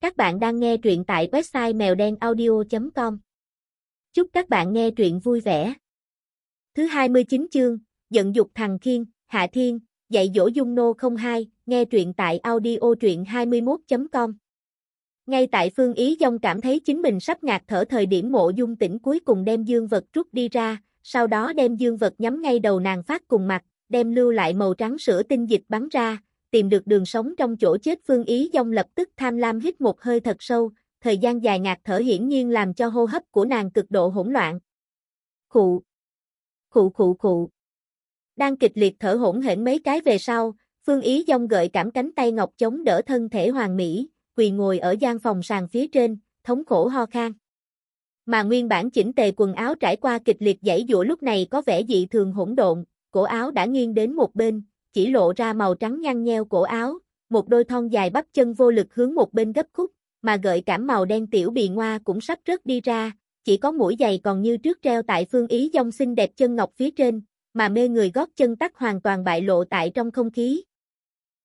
Các bạn đang nghe truyện tại website mèo đen audio.com. Chúc các bạn nghe truyện vui vẻ. Thứ 29 chương, giận dục thằng Khiên, Hạ Thiên, dạy dỗ Dung Nô 02, nghe truyện tại audio truyện 21.com. Ngay tại Phương Ý Dông cảm thấy chính mình sắp ngạt thở thời điểm mộ dung tỉnh cuối cùng đem dương vật rút đi ra, sau đó đem dương vật nhắm ngay đầu nàng phát cùng mặt, đem lưu lại màu trắng sữa tinh dịch bắn ra, tìm được đường sống trong chỗ chết Phương Ý Dông lập tức tham lam hít một hơi thật sâu, thời gian dài ngạt thở hiển nhiên làm cho hô hấp của nàng cực độ hỗn loạn. Khụ, khụ khụ khụ. Đang kịch liệt thở hỗn hển mấy cái về sau, Phương Ý Dông gợi cảm cánh tay ngọc chống đỡ thân thể hoàng mỹ, quỳ ngồi ở gian phòng sàn phía trên, thống khổ ho khan. Mà nguyên bản chỉnh tề quần áo trải qua kịch liệt giãy dụa lúc này có vẻ dị thường hỗn độn, cổ áo đã nghiêng đến một bên, chỉ lộ ra màu trắng nhăn nheo cổ áo, một đôi thon dài bắp chân vô lực hướng một bên gấp khúc, mà gợi cảm màu đen tiểu bì ngoa cũng sắp rớt đi ra, chỉ có mũi giày còn như trước treo tại phương ý dông xinh đẹp chân ngọc phía trên, mà mê người gót chân tắt hoàn toàn bại lộ tại trong không khí.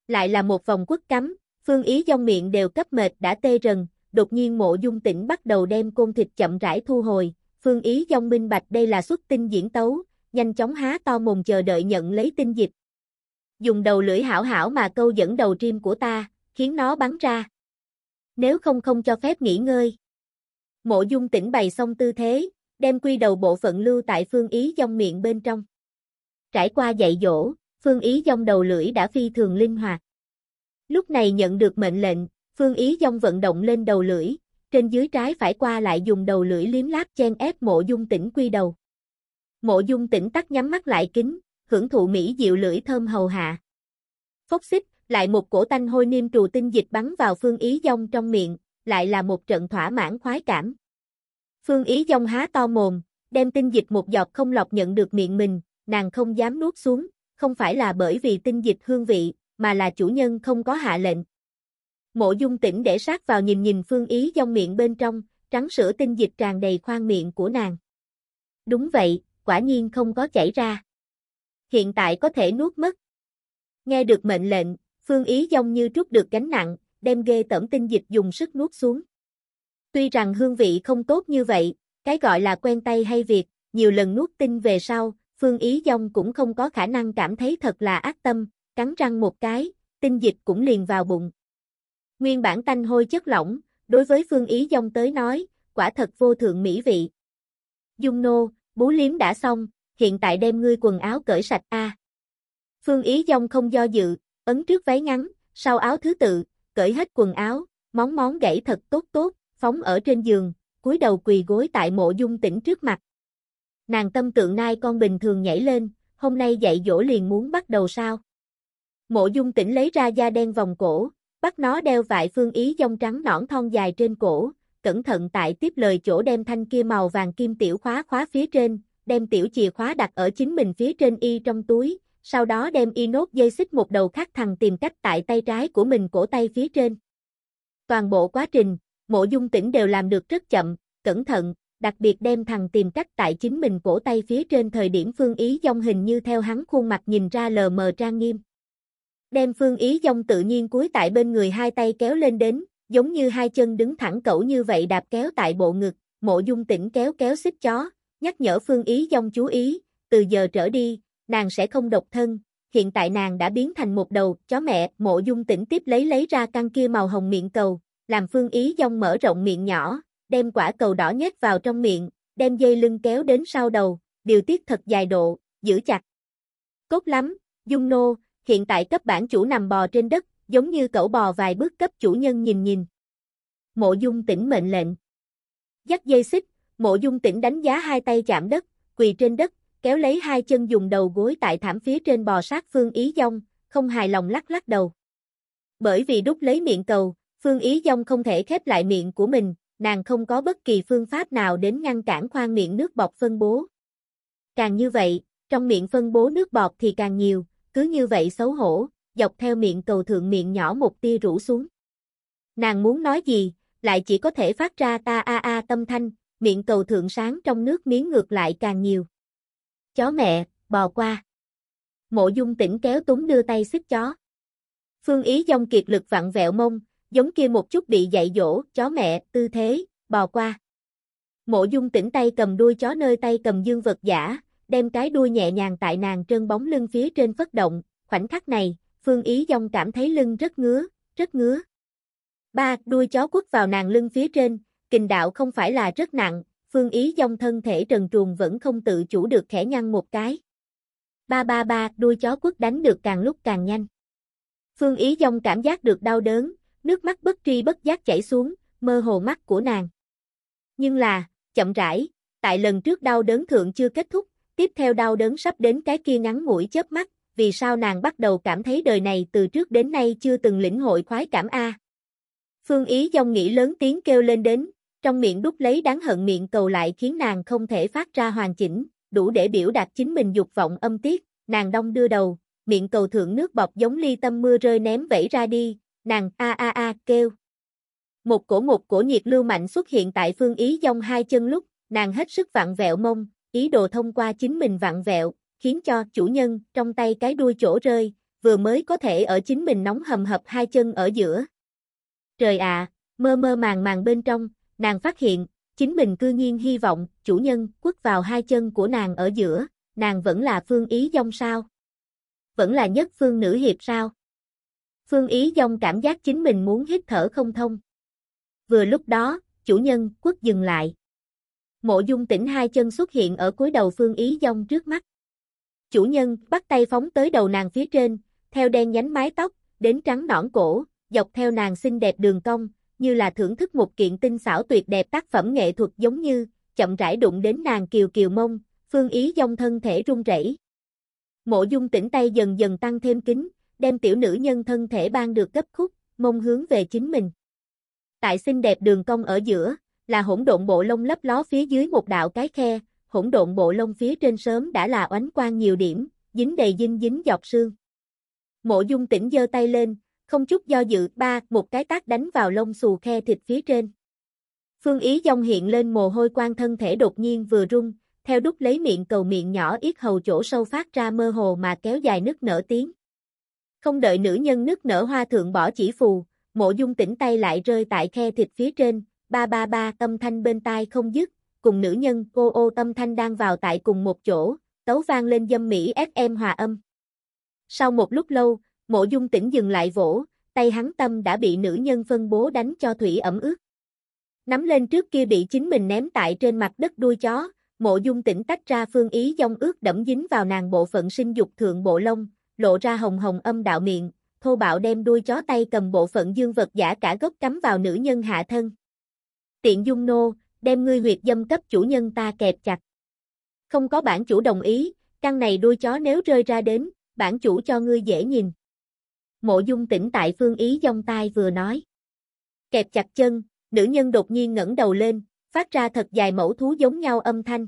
Lại là một vòng quất cắm, phương ý dông miệng đều cấp mệt đã tê rần, đột nhiên mộ dung tỉnh bắt đầu đem côn thịt chậm rãi thu hồi, phương ý dông minh bạch đây là xuất tinh diễn tấu, nhanh chóng há to mồm chờ đợi nhận lấy tinh dịch, dùng đầu lưỡi hảo hảo mà câu dẫn đầu trim của ta, khiến nó bắn ra. Nếu không không cho phép nghỉ ngơi. Mộ dung tỉnh bày xong tư thế, đem quy đầu bộ phận lưu tại phương ý dông miệng bên trong. Trải qua dạy dỗ, phương ý dông đầu lưỡi đã phi thường linh hoạt. Lúc này nhận được mệnh lệnh, phương ý dông vận động lên đầu lưỡi, trên dưới trái phải qua lại dùng đầu lưỡi liếm láp chen ép mộ dung tỉnh quy đầu. Mộ dung tỉnh tắt nhắm mắt lại kính, hưởng thụ mỹ diệu lưỡi thơm hầu hạ. Phốc xích, lại một cổ tanh hôi niêm trù tinh dịch bắn vào phương ý dông trong miệng, lại là một trận thỏa mãn khoái cảm. Phương ý dông há to mồm, đem tinh dịch một giọt không lọc nhận được miệng mình, nàng không dám nuốt xuống, không phải là bởi vì tinh dịch hương vị, mà là chủ nhân không có hạ lệnh. Mộ dung tỉnh để sát vào nhìn nhìn phương ý dông miệng bên trong, trắng sữa tinh dịch tràn đầy khoang miệng của nàng. Đúng vậy, quả nhiên không có chảy ra hiện tại có thể nuốt mất. Nghe được mệnh lệnh, Phương Ý giống như trút được gánh nặng, đem ghê tẩm tinh dịch dùng sức nuốt xuống. Tuy rằng hương vị không tốt như vậy, cái gọi là quen tay hay việc, nhiều lần nuốt tinh về sau, Phương Ý Dông cũng không có khả năng cảm thấy thật là ác tâm, cắn răng một cái, tinh dịch cũng liền vào bụng. Nguyên bản tanh hôi chất lỏng, đối với Phương Ý Dông tới nói, quả thật vô thượng mỹ vị. Dung nô, bú liếm đã xong, hiện tại đem ngươi quần áo cởi sạch a. Phương Ý Dông không do dự, ấn trước váy ngắn, sau áo thứ tự, cởi hết quần áo, món món gãy thật tốt tốt, phóng ở trên giường, cúi đầu quỳ gối tại mộ dung tỉnh trước mặt. Nàng tâm tượng nai con bình thường nhảy lên, hôm nay dạy dỗ liền muốn bắt đầu sao? Mộ dung tỉnh lấy ra da đen vòng cổ, bắt nó đeo vại phương ý dông trắng nõn thon dài trên cổ, cẩn thận tại tiếp lời chỗ đem thanh kia màu vàng kim tiểu khóa khóa phía trên, đem tiểu chìa khóa đặt ở chính mình phía trên y trong túi, sau đó đem y nốt dây xích một đầu khác thằng tìm cách tại tay trái của mình cổ tay phía trên. Toàn bộ quá trình, mộ dung tỉnh đều làm được rất chậm, cẩn thận, đặc biệt đem thằng tìm cách tại chính mình cổ tay phía trên thời điểm phương ý dông hình như theo hắn khuôn mặt nhìn ra lờ mờ trang nghiêm. Đem phương ý dông tự nhiên cúi tại bên người hai tay kéo lên đến, giống như hai chân đứng thẳng cẩu như vậy đạp kéo tại bộ ngực, mộ dung tỉnh kéo kéo xích chó, nhắc nhở Phương Ý Dông chú ý, từ giờ trở đi, nàng sẽ không độc thân, hiện tại nàng đã biến thành một đầu chó mẹ, mộ dung tỉnh tiếp lấy lấy ra căn kia màu hồng miệng cầu, làm Phương Ý Dông mở rộng miệng nhỏ, đem quả cầu đỏ nhét vào trong miệng, đem dây lưng kéo đến sau đầu, điều tiết thật dài độ, giữ chặt. Cốt lắm, Dung Nô, hiện tại cấp bản chủ nằm bò trên đất, giống như cẩu bò vài bước cấp chủ nhân nhìn nhìn. Mộ Dung tỉnh mệnh lệnh. Dắt dây xích, Mộ dung tỉnh đánh giá hai tay chạm đất, quỳ trên đất, kéo lấy hai chân dùng đầu gối tại thảm phía trên bò sát Phương Ý Dông, không hài lòng lắc lắc đầu. Bởi vì đút lấy miệng cầu, Phương Ý Dông không thể khép lại miệng của mình, nàng không có bất kỳ phương pháp nào đến ngăn cản khoang miệng nước bọt phân bố. Càng như vậy, trong miệng phân bố nước bọt thì càng nhiều, cứ như vậy xấu hổ, dọc theo miệng cầu thượng miệng nhỏ một tia rủ xuống. Nàng muốn nói gì, lại chỉ có thể phát ra ta a a tâm thanh, miệng cầu thượng sáng trong nước miếng ngược lại càng nhiều. Chó mẹ, bò qua. Mộ dung tỉnh kéo túng đưa tay xích chó. Phương ý dông kiệt lực vặn vẹo mông, giống kia một chút bị dạy dỗ, chó mẹ, tư thế, bò qua. Mộ dung tỉnh tay cầm đuôi chó nơi tay cầm dương vật giả, đem cái đuôi nhẹ nhàng tại nàng trơn bóng lưng phía trên phất động, khoảnh khắc này, Phương Ý Dông cảm thấy lưng rất ngứa, rất ngứa. Ba, đuôi chó quất vào nàng lưng phía trên, kình đạo không phải là rất nặng, Phương Ý Dông thân thể trần truồng vẫn không tự chủ được khẽ nhăn một cái. Ba ba ba, đuôi chó quất đánh được càng lúc càng nhanh. Phương Ý Dông cảm giác được đau đớn, nước mắt bất tri bất giác chảy xuống, mơ hồ mắt của nàng. Nhưng là, chậm rãi, tại lần trước đau đớn thượng chưa kết thúc, tiếp theo đau đớn sắp đến cái kia ngắn ngủi chớp mắt, vì sao nàng bắt đầu cảm thấy đời này từ trước đến nay chưa từng lĩnh hội khoái cảm A. Phương Ý dông nghĩ lớn tiếng kêu lên đến, trong miệng đút lấy đáng hận miệng cầu lại khiến nàng không thể phát ra hoàn chỉnh, đủ để biểu đạt chính mình dục vọng âm tiết, nàng đông đưa đầu, miệng cầu thượng nước bọt giống ly tâm mưa rơi ném vẫy ra đi, nàng a a a kêu. Một cổ một cổ nhiệt lưu mạnh xuất hiện tại phương ý dông hai chân lúc, nàng hết sức vặn vẹo mông, ý đồ thông qua chính mình vặn vẹo, khiến cho chủ nhân trong tay cái đuôi chỗ rơi, vừa mới có thể ở chính mình nóng hầm hập hai chân ở giữa. Trời ạ, mơ mơ màng màng bên trong, nàng phát hiện, chính mình cư nhiên hy vọng chủ nhân quất vào hai chân của nàng ở giữa, nàng vẫn là phương ý dông sao? Vẫn là nhất phương nữ hiệp sao? Phương ý dông cảm giác chính mình muốn hít thở không thông. Vừa lúc đó, chủ nhân quất dừng lại. Mộ dung tỉnh hai chân xuất hiện ở cuối đầu phương ý dông trước mắt. Chủ nhân bắt tay phóng tới đầu nàng phía trên, theo đen nhánh mái tóc, đến trắng nõn cổ, dọc theo nàng xinh đẹp đường cong, như là thưởng thức một kiện tinh xảo tuyệt đẹp tác phẩm nghệ thuật giống như, chậm rãi đụng đến nàng kiều kiều mông, phương ý dông thân thể run rẩy. Mộ dung tỉnh tay dần dần tăng thêm kính, đem tiểu nữ nhân thân thể ban được gấp khúc, mông hướng về chính mình. Tại xinh đẹp đường cong ở giữa, là hỗn độn bộ lông lấp ló phía dưới một đạo cái khe, hỗn độn bộ lông phía trên sớm đã là oánh quang nhiều điểm, dính đầy dinh dính giọt sương. Mộ dung tỉnh giơ tay lên, không chút do dự, ba, một cái tác đánh vào lông xù khe thịt phía trên. Phương ý dông hiện lên mồ hôi quan thân thể đột nhiên vừa rung, theo đúc lấy miệng cầu miệng nhỏ yết hầu chỗ sâu phát ra mơ hồ mà kéo dài nước nở tiếng. Không đợi nữ nhân nước nở hoa thượng bỏ chỉ phù, mộ dung tỉnh tay lại rơi tại khe thịt phía trên, ba ba ba âm thanh bên tai không dứt, cùng nữ nhân cô ô tâm thanh đang vào tại cùng một chỗ, tấu vang lên dâm mỹ FM hòa âm. Sau một lúc lâu, mộ dung tỉnh dừng lại vỗ, tay hắn tâm đã bị nữ nhân phân bố đánh cho thủy ẩm ướt. Nắm lên trước kia bị chính mình ném tại trên mặt đất đuôi chó, mộ dung tỉnh tách ra phương ý dông ướt đẫm dính vào nàng bộ phận sinh dục thượng bộ lông, lộ ra hồng hồng âm đạo miệng, thô bạo đem đuôi chó tay cầm bộ phận dương vật giả cả gốc cắm vào nữ nhân hạ thân. Tiện dung nô, đem ngươi huyệt dâm cấp chủ nhân ta kẹp chặt. Không có bản chủ đồng ý, căn này đuôi chó nếu rơi ra đến, bản chủ cho ngươi dễ nhìn. Mộ dung tỉnh tại phương ý dông tai vừa nói. Kẹp chặt chân, nữ nhân đột nhiên ngẩng đầu lên, phát ra thật dài mẫu thú giống nhau âm thanh.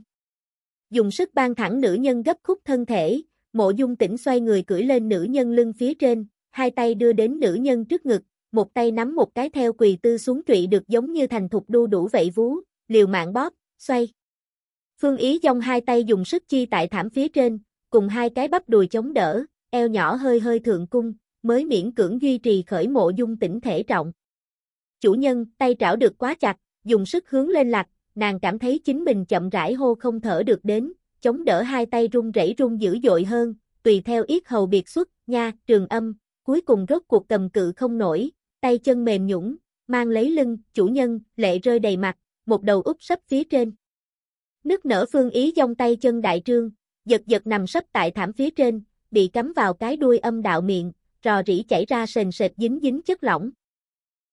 Dùng sức ban thẳng nữ nhân gấp khúc thân thể, mộ dung tỉnh xoay người cưỡi lên nữ nhân lưng phía trên, hai tay đưa đến nữ nhân trước ngực, một tay nắm một cái theo quỳ tư xuống trụy được giống như thành thục đu đủ vậy vú, liều mạng bóp, xoay. Phương Ý dông hai tay dùng sức chi tại thảm phía trên, cùng hai cái bắp đùi chống đỡ, eo nhỏ hơi hơi thượng cung, mới miễn cưỡng duy trì khởi mộ dung tỉnh thể trọng. Chủ nhân, tay trảo được quá chặt, dùng sức hướng lên lạc, nàng cảm thấy chính mình chậm rãi hô không thở được đến, chống đỡ hai tay run rẩy run dữ dội hơn, tùy theo yết hầu biệt xuất, nha, trường âm, cuối cùng rốt cuộc cầm cự không nổi, tay chân mềm nhũng, mang lấy lưng, chủ nhân, lệ rơi đầy mặt, một đầu úp sấp phía trên. Nước nở phương ý dòng tay chân đại trương, giật giật nằm sấp tại thảm phía trên, bị cắm vào cái đuôi âm đạo miệng, rò rỉ chảy ra sền sệt dính dính chất lỏng.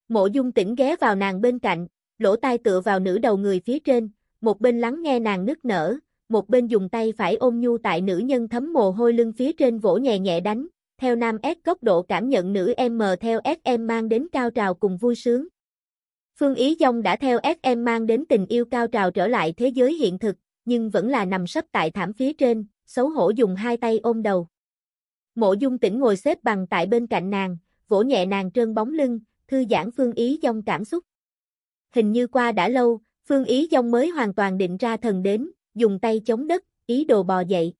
Mộ dung tỉnh ghé vào nàng bên cạnh, lỗ tai tựa vào nữ đầu người phía trên, một bên lắng nghe nàng nức nở, một bên dùng tay phải ôm nhu tại nữ nhân thấm mồ hôi lưng phía trên vỗ nhẹ nhẹ đánh, theo nam S góc độ cảm nhận nữ M theo SM mang đến cao trào cùng vui sướng. Phương Ý Dông đã theo SM mang đến tình yêu cao trào trở lại thế giới hiện thực, nhưng vẫn là nằm sấp tại thảm phía trên, xấu hổ dùng hai tay ôm đầu. Mộ dung tỉnh ngồi xếp bằng tại bên cạnh nàng, vỗ nhẹ nàng trơn bóng lưng, thư giãn Phương Ý Dông cảm xúc. Hình như qua đã lâu, Phương Ý Dông mới hoàn toàn định ra thần đến, dùng tay chống đất, ý đồ bò dậy.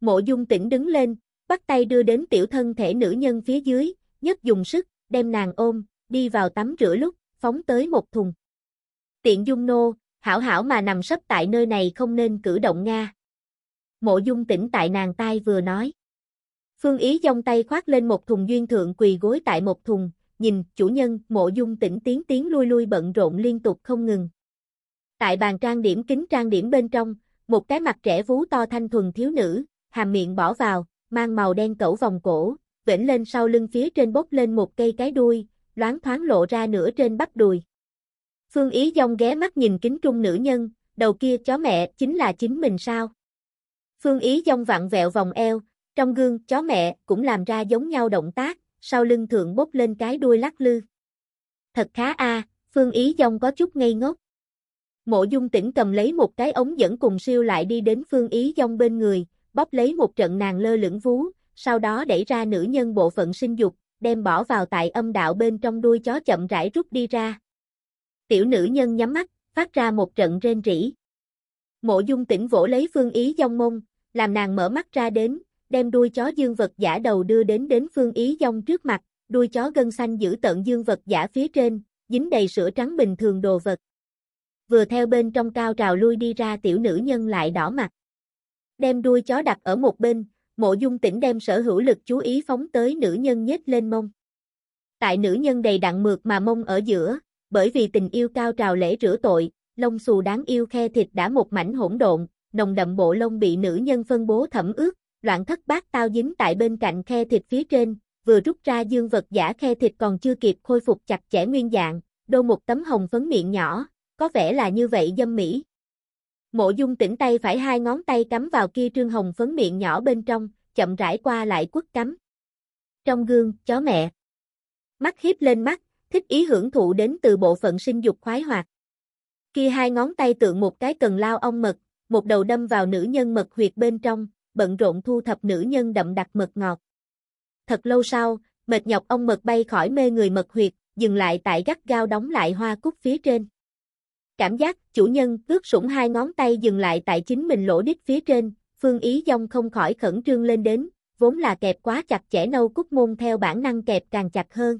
Mộ dung tỉnh đứng lên, bắt tay đưa đến tiểu thân thể nữ nhân phía dưới, nhất dùng sức, đem nàng ôm, đi vào tắm rửa lúc, phóng tới một thùng. Tiện dung nô, hảo hảo mà nằm sấp tại nơi này không nên cử động Nga. Mộ dung tỉnh tại nàng tai vừa nói. Phương Ý dông tay khoát lên một thùng duyên thượng quỳ gối tại một thùng, nhìn, chủ nhân, mộ dung tỉnh tiến tiến lui lui bận rộn liên tục không ngừng. Tại bàn trang điểm kính trang điểm bên trong, một cái mặt trẻ vú to thanh thuần thiếu nữ, hàm miệng bỏ vào, mang màu đen cẩu vòng cổ, vĩnh lên sau lưng phía trên bốc lên một cây cái đuôi, loáng thoáng lộ ra nửa trên bắp đùi. Phương Ý dông ghé mắt nhìn kính trung nữ nhân, đầu kia chó mẹ chính là chính mình sao? Phương Ý dông vặn vẹo vòng eo, trong gương chó mẹ cũng làm ra giống nhau động tác, sau lưng thượng bốc lên cái đuôi lắc lư. Thật khá a, Phương Ý dông có chút ngây ngốc. Mộ dung tỉnh cầm lấy một cái ống dẫn cùng siêu lại đi đến Phương Ý dông bên người, bóp lấy một trận nàng lơ lửng vú, sau đó đẩy ra nữ nhân bộ phận sinh dục, đem bỏ vào tại âm đạo bên trong đuôi chó chậm rãi rút đi ra. Tiểu nữ nhân nhắm mắt, phát ra một trận rên rỉ. Mộ dung tỉnh vỗ lấy phương ý dông mông, làm nàng mở mắt ra đến, đem đuôi chó dương vật giả đầu đưa đến đến phương ý dông trước mặt, đuôi chó gân xanh giữ tận dương vật giả phía trên, dính đầy sữa trắng bình thường đồ vật. Vừa theo bên trong cao trào lui đi ra tiểu nữ nhân lại đỏ mặt. Đem đuôi chó đặt ở một bên, mộ dung tỉnh đem sở hữu lực chú ý phóng tới nữ nhân nhếch lên mông. Tại nữ nhân đầy đặn mượt mà mông ở giữa, bởi vì tình yêu cao trào lễ rửa tội, lông xù đáng yêu khe thịt đã một mảnh hỗn độn, nồng đậm bộ lông bị nữ nhân phân bố thẩm ướt, loạn thất bát tao dính tại bên cạnh khe thịt phía trên, vừa rút ra dương vật giả khe thịt còn chưa kịp khôi phục chặt chẽ nguyên dạng, đô một tấm hồng phấn miệng nhỏ, có vẻ là như vậy dâm mỹ. Mộ dung tỉnh tay phải hai ngón tay cắm vào kia trương hồng phấn miệng nhỏ bên trong, chậm rãi qua lại quất cắm. Trong gương, chó mẹ. Mắt hiếp lên mắt, thích ý hưởng thụ đến từ bộ phận sinh dục khoái hoạt. Kia hai ngón tay tượng một cái cần lao ong mật, một đầu đâm vào nữ nhân mật huyệt bên trong, bận rộn thu thập nữ nhân đậm đặc mật ngọt. Thật lâu sau, mệt nhọc ông mật bay khỏi mê người mật huyệt, dừng lại tại gắt gao đóng lại hoa cúc phía trên. Cảm giác, chủ nhân, ướt sủng hai ngón tay dừng lại tại chính mình lỗ đít phía trên, phương ý dông không khỏi khẩn trương lên đến, vốn là kẹp quá chặt chẽ nâu cúc môn theo bản năng kẹp càng chặt hơn.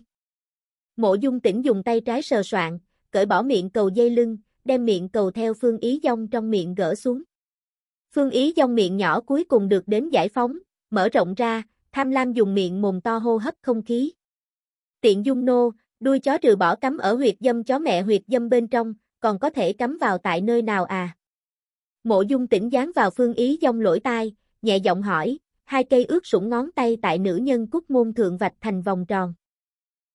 Mộ dung tỉnh dùng tay trái sờ soạn, cởi bỏ miệng cầu dây lưng, đem miệng cầu theo phương ý dông trong miệng gỡ xuống. Phương ý dòng miệng nhỏ cuối cùng được đến giải phóng, mở rộng ra, tham lam dùng miệng mồm to hô hấp không khí. Tiện dung nô, đuôi chó trừ bỏ cắm ở huyệt dâm chó mẹ huyệt dâm bên trong, còn có thể cắm vào tại nơi nào à? Mộ dung tỉnh dán vào phương ý dông lỗi tai, nhẹ giọng hỏi, hai cây ướt sủng ngón tay tại nữ nhân cúc môn thượng vạch thành vòng tròn.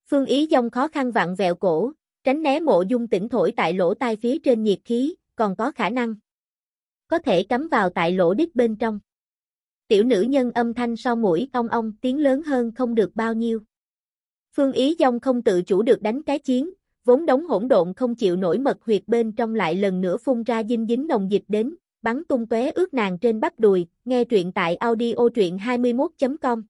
Phương ý dông khó khăn vặn vẹo cổ, tránh né mộ dung tỉnh thổi tại lỗ tai phía trên nhiệt khí, còn có khả năng. Có thể cắm vào tại lỗ đít bên trong. Tiểu nữ nhân âm thanh so mũi ong ong tiếng lớn hơn không được bao nhiêu. Phương ý dông không tự chủ được đánh cái chiến, vốn đống hỗn độn không chịu nổi mật huyệt bên trong lại lần nữa phun ra dinh dính nồng dịch đến, bắn tung tóe ướt nàng trên bắp đùi, nghe truyện tại audio truyện 21.com